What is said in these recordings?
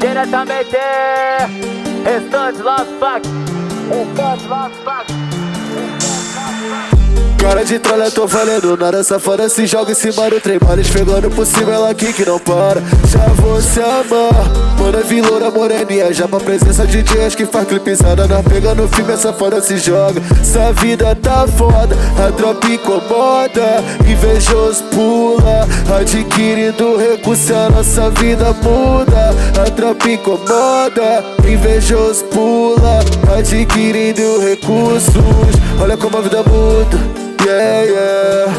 Diretamente Restante Las Pac Restante Las Pac Cara de trolha, tô valendo nada Safada se joga em cima do trem. Mano, esfregando por cima, ela aqui que não para. Já vou se amar Mano, é viloura moreninha. Já pra presença de dias que faz clipezada Nós pegando filme, essa foda se joga. Essa vida tá foda A tropa incomoda. Invejoso pula Adquirindo recurso A nossa vida muda. A tropa incomoda Invejoso pula Adquirindo recursos. Olha como a vida muda yeah, yeah.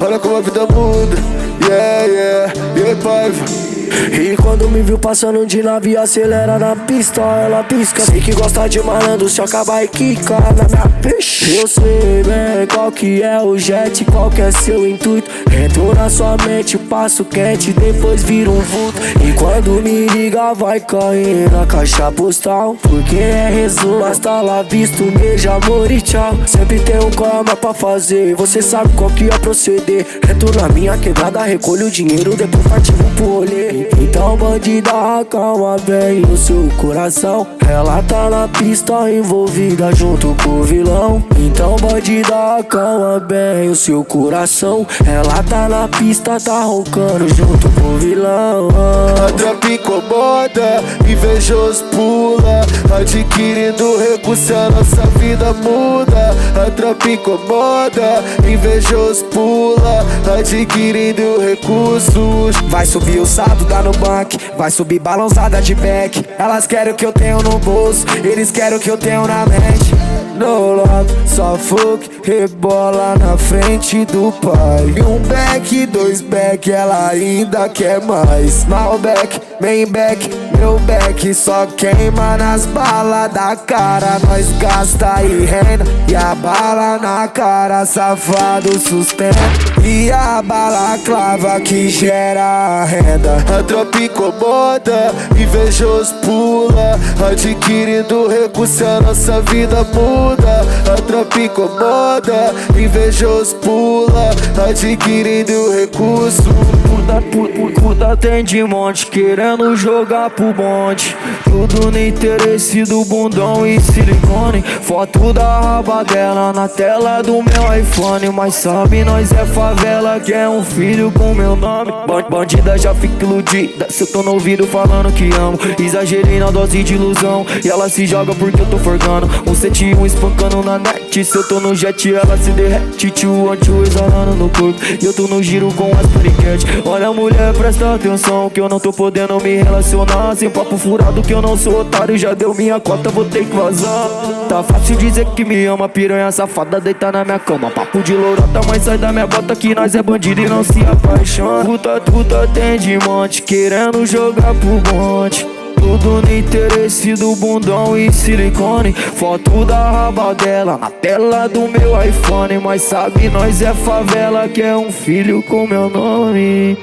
Olha como a vida muda, yeah, yeah, yeah, paiva. E quando me viu passando de nave, acelera na pista, ela pisca. Sei que gosta de malandro, se acabar e quica na minha peixe. Eu sei bem qual que é o jet, qual que é seu intuito. Entro na sua mente, passo quente, depois vira um vulto. E quando me liga, vai cair na caixa postal. Porque é resumo, mas tá lá visto, beijo, amor e tchau. Sempre tem um cama pra fazer, você sabe qual que é proceder. Entro na minha quebrada, recolho o dinheiro, depois partivo pro rolê. Então bandida, calma bem o seu coração. Ela tá na pista envolvida junto com o vilão. Então bandida, calma bem o seu coração. Ela tá na pista, tá roncando junto com o vilão. A tropa incomoda, invejoso pula. Adquirindo recurso, a nossa vida muda A tropa incomoda, invejoso pula Adquirindo recursos Vai subir o sado no banco, vai subir balançada de back. Elas querem o que eu tenho no bolso, eles querem o que eu tenho na mente. No love, só fuck, rebola na frente do pai. Um back, dois back, ela ainda quer mais. Malbec, main back, meu back só queima nas balas da cara. Nós gasta e renda, e a bala na cara, safado sustenta. E a bala clava que gera renda. A tropa incomoda, invejoso pula, adquirindo recurso, a nossa vida muda a tropa incomoda, invejoso pula, adquirindo recurso. Puta, puta, puta tem de monte, querendo jogar pro bonde. Tudo no interesse do bundão e silicone. Foto da raba dela na tela do meu iPhone. Mas sabe, nós é favela, que é um filho com meu nome. Bandida já fica iludida, se eu tô no ouvido falando que amo. Exagerei na dose de ilusão, e ela se joga porque eu tô forgando. Um 71 espancando na net. Se eu tô no jet, ela se derrete. Tio anti exalando no corpo. E eu tô no giro com as periquetes. Olha, mulher, presta atenção. Que eu não tô podendo me relacionar. Sem papo furado, que eu não sou otário. Já deu minha cota, vou ter que vazar. Tá fácil dizer que me ama, piranha safada, deitar na minha cama. Papo de lourota, mas sai da minha bota que nós é bandido e não se apaixona. Puta, puta, tem de monte, querendo jogar pro monte. Tudo no interesse do bundão e silicone. Foto da raba dela na tela do meu iPhone. Mas sabe, nós é favela que é um filho com meu nome